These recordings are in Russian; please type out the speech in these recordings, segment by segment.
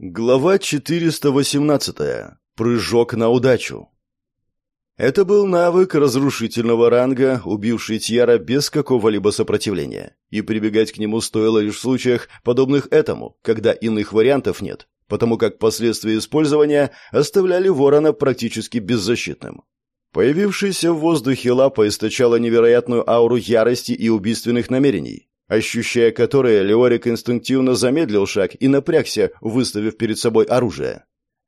Глава 418. Прыжок на удачу. Это был навык разрушительного ранга, убивший Тьяра без какого-либо сопротивления. И прибегать к нему стоило лишь в случаях, подобных этому, когда иных вариантов нет, потому как последствия использования оставляли ворона практически беззащитным. Появившаяся в воздухе лапа источала невероятную ауру ярости и убийственных намерений, ощущая которые, Леорик инстинктивно замедлил шаг и напрягся, выставив перед собой оружие.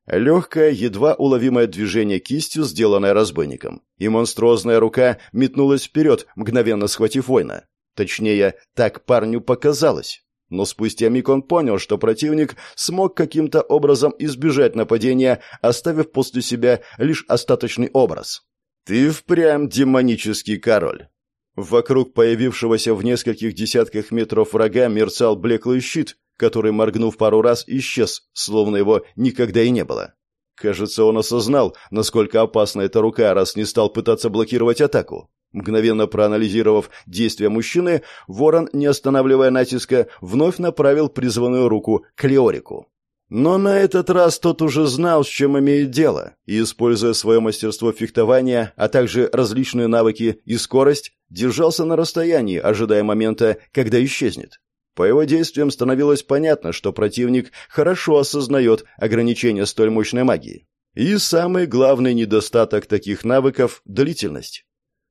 Легкое, едва уловимое движение кистью, сделанное разбойником, и монструозная рука метнулась вперед, мгновенно схватив воина. Точнее, так парню показалось. Но спустя миг он понял, что противник смог каким-то образом избежать нападения, оставив после себя лишь остаточный образ. «Ты впрямь демонический король», Вокруг появившегося в нескольких десятках метров врага мерцал блеклый щит, который, моргнув пару раз, исчез, словно его никогда и не было. Кажется, он осознал, насколько опасна эта рука, раз не стал пытаться блокировать атаку. Мгновенно проанализировав действия мужчины, ворон, не останавливая натиска, вновь направил призванную руку к Леорику. Но на этот раз тот уже знал, с чем имеет дело, и, используя свое мастерство фехтования, а также различные навыки и скорость, держался на расстоянии, ожидая момента, когда исчезнет. По его действиям становилось понятно, что противник хорошо осознает ограничения столь мощной магии. И самый главный недостаток таких навыков – длительность.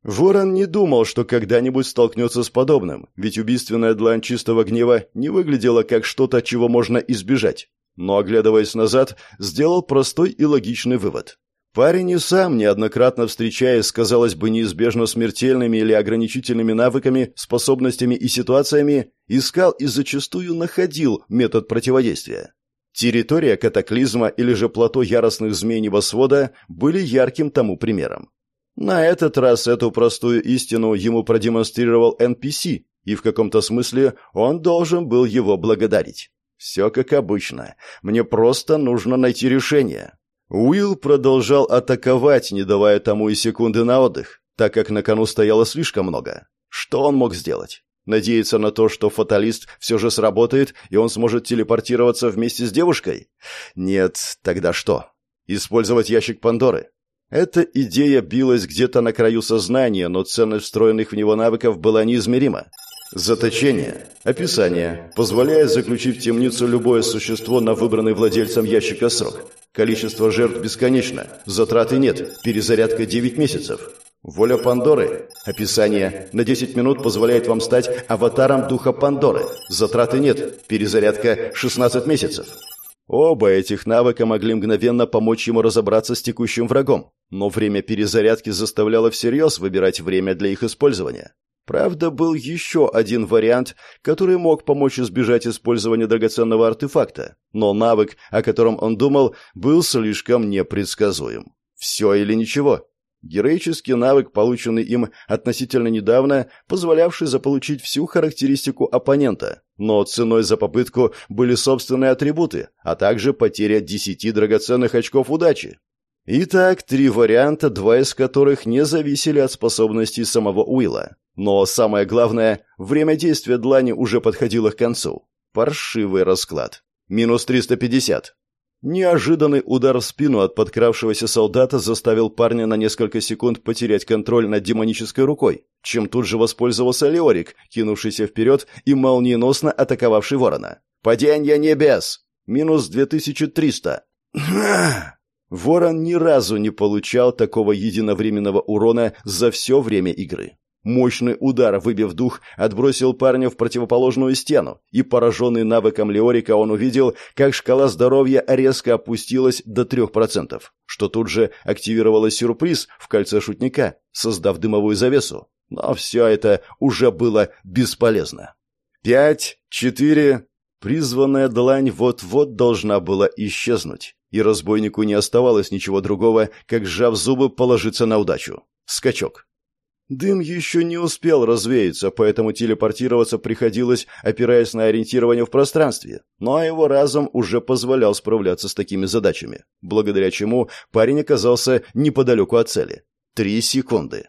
Ворон не думал, что когда-нибудь столкнется с подобным, ведь убийственная длань чистого гнева не выглядела как что-то, чего можно избежать но, оглядываясь назад, сделал простой и логичный вывод. Парень и сам, неоднократно встречаясь казалось бы, неизбежно смертельными или ограничительными навыками, способностями и ситуациями, искал и зачастую находил метод противодействия. Территория катаклизма или же плато яростных змей небосвода были ярким тому примером. На этот раз эту простую истину ему продемонстрировал NPC, и в каком-то смысле он должен был его благодарить. Все как обычно. Мне просто нужно найти решение. Уилл продолжал атаковать, не давая тому и секунды на отдых, так как на кону стояло слишком много. Что он мог сделать? Надеяться на то, что фаталист все же сработает, и он сможет телепортироваться вместе с девушкой? Нет, тогда что? Использовать ящик Пандоры? Эта идея билась где-то на краю сознания, но ценность встроенных в него навыков была неизмерима. Заточение. Описание. Позволяет заключить в темницу любое существо на выбранный владельцем ящика срок. Количество жертв бесконечно. Затраты нет. Перезарядка 9 месяцев. Воля Пандоры. Описание. На 10 минут позволяет вам стать аватаром духа Пандоры. Затраты нет. Перезарядка 16 месяцев. Оба этих навыка могли мгновенно помочь ему разобраться с текущим врагом, но время перезарядки заставляло всерьез выбирать время для их использования. Правда, был еще один вариант, который мог помочь избежать использования драгоценного артефакта, но навык, о котором он думал, был слишком непредсказуем. Все или ничего. Героический навык, полученный им относительно недавно, позволявший заполучить всю характеристику оппонента, но ценой за попытку были собственные атрибуты, а также потеря 10 драгоценных очков удачи. Итак, три варианта, два из которых не зависели от способностей самого Уилла. Но самое главное, время действия длани уже подходило к концу. Паршивый расклад. Минус 350. Неожиданный удар в спину от подкравшегося солдата заставил парня на несколько секунд потерять контроль над демонической рукой, чем тут же воспользовался Леорик, кинувшийся вперед и молниеносно атаковавший ворона. «Падение небес!» Минус 2300. Ворон ни разу не получал такого единовременного урона за все время игры. Мощный удар, выбив дух, отбросил парня в противоположную стену, и, пораженный навыком Леорика, он увидел, как шкала здоровья резко опустилась до 3%, что тут же активировало сюрприз в кольце шутника, создав дымовую завесу. Но все это уже было бесполезно. Пять, четыре... Призванная длань вот-вот должна была исчезнуть, и разбойнику не оставалось ничего другого, как, сжав зубы, положиться на удачу. Скачок. Дым еще не успел развеяться, поэтому телепортироваться приходилось, опираясь на ориентирование в пространстве. Но его разум уже позволял справляться с такими задачами, благодаря чему парень оказался неподалеку от цели. Три секунды.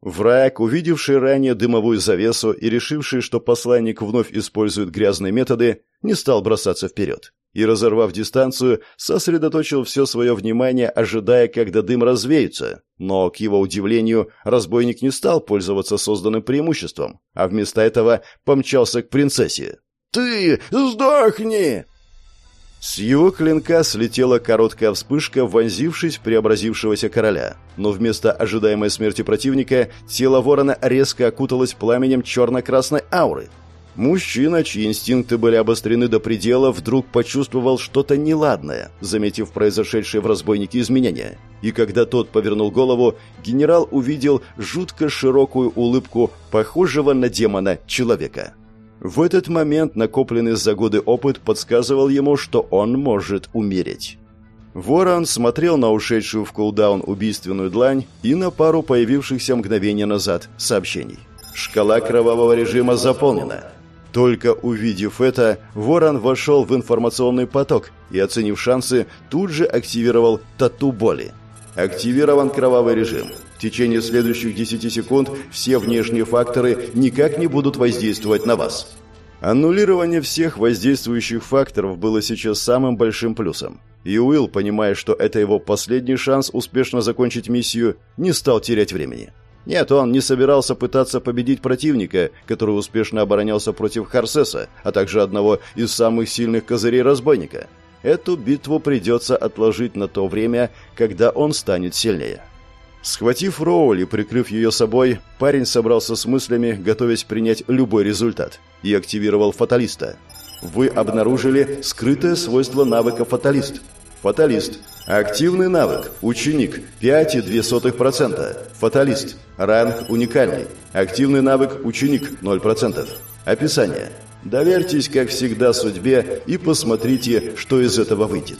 Враг, увидевший ранее дымовую завесу и решивший, что посланник вновь использует грязные методы, не стал бросаться вперед. И, разорвав дистанцию, сосредоточил все свое внимание, ожидая, когда дым развеется. Но, к его удивлению, разбойник не стал пользоваться созданным преимуществом, а вместо этого помчался к принцессе. «Ты сдохни!» С его клинка слетела короткая вспышка, вонзившись в преобразившегося короля. Но вместо ожидаемой смерти противника, тело ворона резко окуталось пламенем черно-красной ауры. Мужчина, чьи инстинкты были обострены до предела, вдруг почувствовал что-то неладное, заметив произошедшее в разбойнике изменения. И когда тот повернул голову, генерал увидел жутко широкую улыбку похожего на демона человека. В этот момент накопленный за годы опыт подсказывал ему, что он может умереть. Ворон смотрел на ушедшую в кулдаун убийственную длань и на пару появившихся мгновения назад сообщений. Шкала кровавого режима заполнена. Только увидев это, Ворон вошел в информационный поток и, оценив шансы, тут же активировал тату боли. Активирован кровавый режим. В течение следующих 10 секунд все внешние факторы никак не будут воздействовать на вас. Аннулирование всех воздействующих факторов было сейчас самым большим плюсом. И Уилл, понимая, что это его последний шанс успешно закончить миссию, не стал терять времени. Нет, он не собирался пытаться победить противника, который успешно оборонялся против Харсеса, а также одного из самых сильных козырей разбойника. Эту битву придется отложить на то время, когда он станет сильнее. Схватив Роули, прикрыв ее собой, парень собрался с мыслями, готовясь принять любой результат, и активировал фаталиста. Вы обнаружили скрытое свойство навыка фаталист. Фаталист. Активный навык. Ученик. 5,2%. Фаталист. Ранг уникальный. Активный навык ученик 0%. Описание. Доверьтесь, как всегда, судьбе и посмотрите, что из этого выйдет.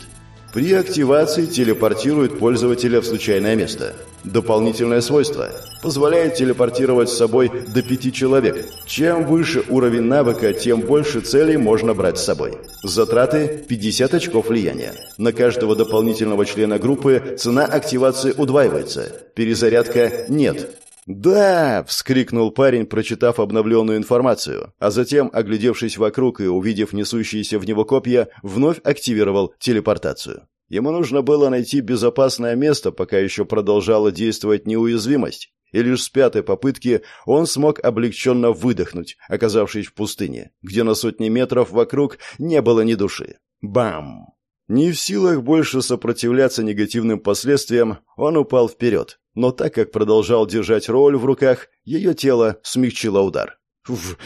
При активации телепортирует пользователя в случайное место. Дополнительное свойство. Позволяет телепортировать с собой до пяти человек. Чем выше уровень навыка, тем больше целей можно брать с собой. Затраты 50 очков влияния. На каждого дополнительного члена группы цена активации удваивается. Перезарядка нет. «Да!» — вскрикнул парень, прочитав обновленную информацию, а затем, оглядевшись вокруг и увидев несущиеся в него копья, вновь активировал телепортацию. Ему нужно было найти безопасное место, пока еще продолжала действовать неуязвимость, и лишь с пятой попытки он смог облегченно выдохнуть, оказавшись в пустыне, где на сотни метров вокруг не было ни души. Бам! Не в силах больше сопротивляться негативным последствиям, он упал вперед, но так как продолжал держать роль в руках, ее тело смягчило удар. Уф,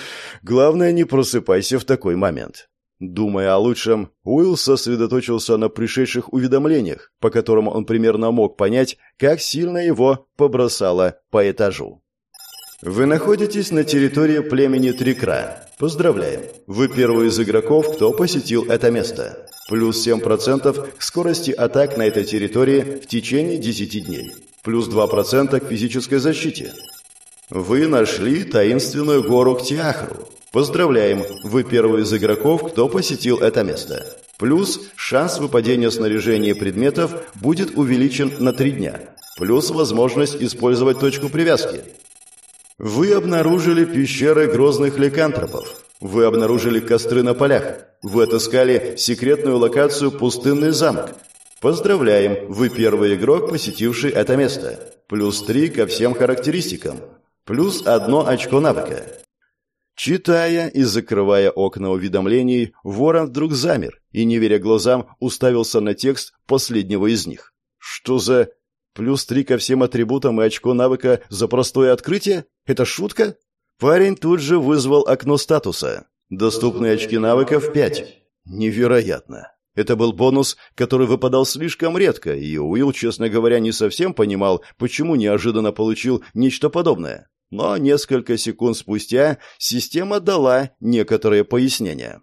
главное, не просыпайся в такой момент. Думая о лучшем, Уилл сосредоточился на пришедших уведомлениях, по которым он примерно мог понять, как сильно его побросало по этажу. Вы находитесь на территории племени Трикра. Поздравляем. Вы первый из игроков, кто посетил это место. Плюс 7% к скорости атак на этой территории в течение 10 дней плюс 2% к физической защите. Вы нашли таинственную гору Ктиахру. Поздравляем, вы первый из игроков, кто посетил это место. Плюс шанс выпадения снаряжения предметов будет увеличен на 3 дня. Плюс возможность использовать точку привязки. Вы обнаружили пещеры грозных ликантропов. Вы обнаружили костры на полях. Вы отыскали секретную локацию «Пустынный замок», Поздравляем, вы первый игрок, посетивший это место. Плюс три ко всем характеристикам. Плюс одно очко навыка. Читая и закрывая окна уведомлений, Ворон вдруг замер и, не веря глазам, уставился на текст последнего из них. Что за... Плюс три ко всем атрибутам и очко навыка за простое открытие? Это шутка? Парень тут же вызвал окно статуса. Доступные очки навыков пять. Невероятно. Это был бонус, который выпадал слишком редко, и Уилл, честно говоря, не совсем понимал, почему неожиданно получил нечто подобное. Но несколько секунд спустя система дала некоторые пояснения.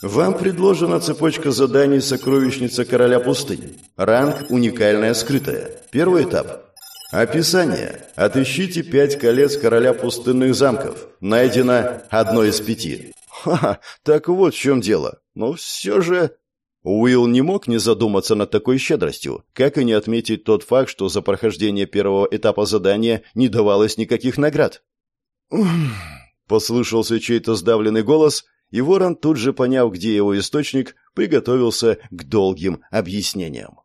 Вам предложена цепочка заданий «Сокровищница короля пустыни». Ранг «Уникальная скрытая». Первый этап. Описание. Отыщите пять колец короля пустынных замков. Найдено одно из пяти. Ха, так вот в чем дело. Но все же Уилл не мог не задуматься над такой щедростью, как и не отметить тот факт, что за прохождение первого этапа задания не давалось никаких наград. «Послышался чей-то сдавленный голос, и ворон, тут же поняв, где его источник, приготовился к долгим объяснениям.